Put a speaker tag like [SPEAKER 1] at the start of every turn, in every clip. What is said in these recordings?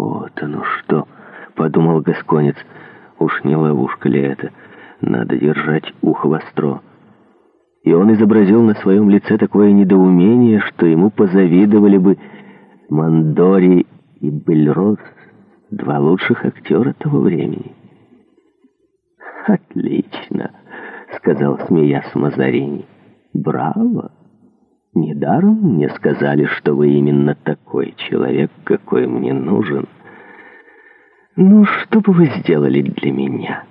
[SPEAKER 1] «Вот оно что!» — подумал Гасконец. «Уж не ловушка ли это? Надо держать ухо востро». И он изобразил на своем лице такое недоумение, что ему позавидовали бы Мандори и Бельрос, два лучших актера того времени. «Отлично!» — сказал смеясь Мазарини. «Браво!» Недаром мне сказали, что вы именно такой человек, какой мне нужен. Ну, что бы вы сделали для меня?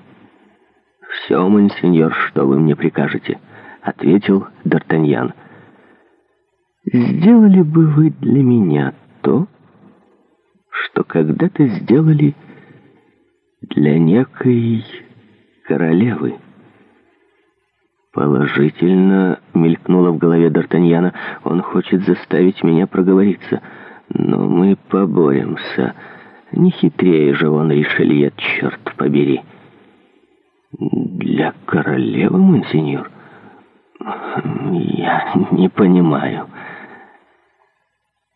[SPEAKER 1] Все, мансиньор, что вы мне прикажете, — ответил Д'Артаньян. Сделали бы вы для меня то, что когда-то сделали для некой королевы. Положительно мелькнуло в голове Д'Артаньяна. Он хочет заставить меня проговориться. Но мы поборемся. Не хитрее же он, Ришелье, черт побери. Для королевы, мансиньор? Я не понимаю.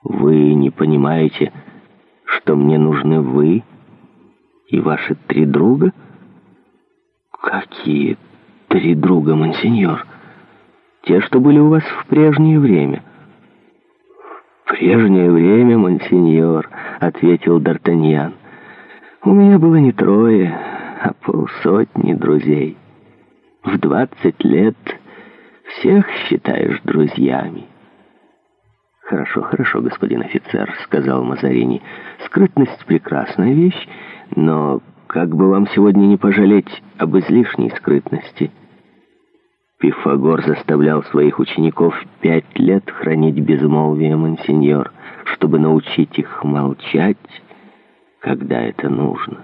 [SPEAKER 1] Вы не понимаете, что мне нужны вы и ваши три друга? Какие три друга, мансиньор. Те, что были у вас в прежнее время». «В прежнее время, мансиньор», — ответил Д'Артаньян. «У меня было не трое, а полсотни друзей. В двадцать лет всех считаешь друзьями». «Хорошо, хорошо, господин офицер», — сказал Мазарини. «Скрытность — прекрасная вещь, но как бы вам сегодня не пожалеть об излишней скрытности?» Пифагор заставлял своих учеников пять лет хранить безмолвие монсеньор, чтобы научить их молчать, когда это нужно.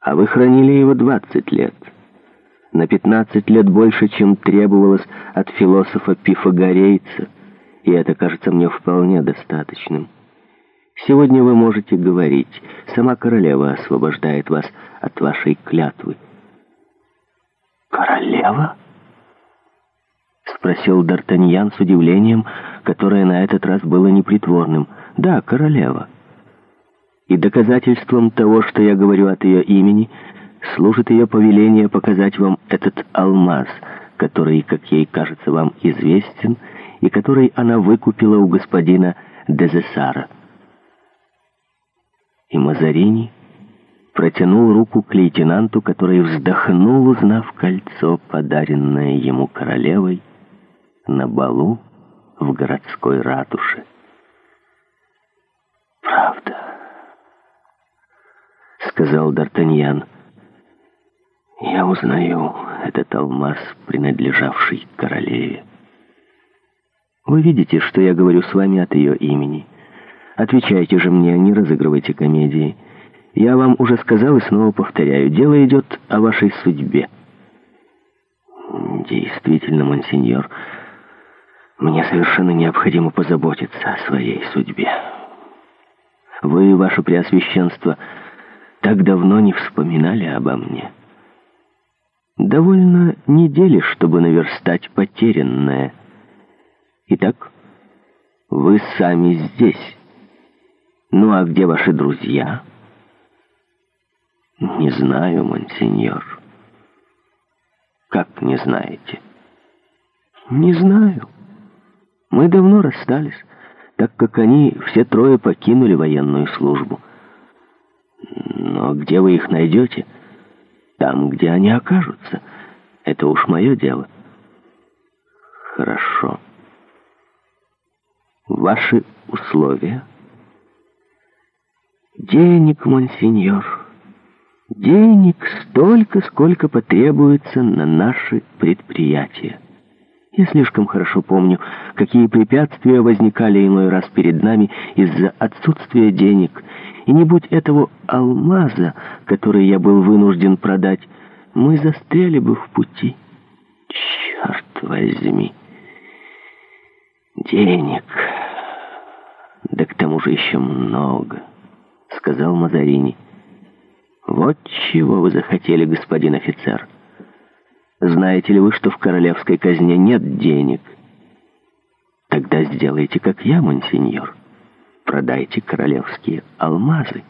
[SPEAKER 1] А вы хранили его двадцать лет. На пятнадцать лет больше, чем требовалось от философа-пифагорейца, и это кажется мне вполне достаточным. Сегодня вы можете говорить, сама королева освобождает вас от вашей клятвы. «Королева?» спросил Д'Артаньян с удивлением, которое на этот раз было непритворным. «Да, королева». «И доказательством того, что я говорю от ее имени, служит ее повеление показать вам этот алмаз, который, как ей кажется, вам известен, и который она выкупила у господина Дезесара». И Мазарини протянул руку к лейтенанту, который вздохнул, узнав кольцо, подаренное ему королевой, на балу в городской ратуше. «Правда», — сказал Д'Артаньян. «Я узнаю этот алмаз, принадлежавший королеве. Вы видите, что я говорю с вами от ее имени. Отвечайте же мне, не разыгрывайте комедии. Я вам уже сказал и снова повторяю, дело идет о вашей судьбе». «Действительно, монсеньор», мне совершенно необходимо позаботиться о своей судьбе. Вы, ваше преосвященство, так давно не вспоминали обо мне. Довольно недели, чтобы наверстать потерянное. Итак, вы сами здесь. Ну а где ваши друзья? Не знаю, монсеньор. Как не знаете? Не знаю. Мы давно расстались, так как они все трое покинули военную службу. Но где вы их найдете? Там, где они окажутся. Это уж мое дело. Хорошо. Ваши условия? Денег, монсеньор. Денег столько, сколько потребуется на наши предприятия. Я слишком хорошо помню, какие препятствия возникали иной раз перед нами из-за отсутствия денег. И не будь этого алмаза, который я был вынужден продать, мы застряли бы в пути. Черт возьми! Денег! Да к тому же еще много, — сказал Мазарини. Вот чего вы захотели, господин офицер. — знаете ли вы, что в королевской казне нет денег? Тогда сделайте, как я, монсеньор. Продайте королевские алмазы.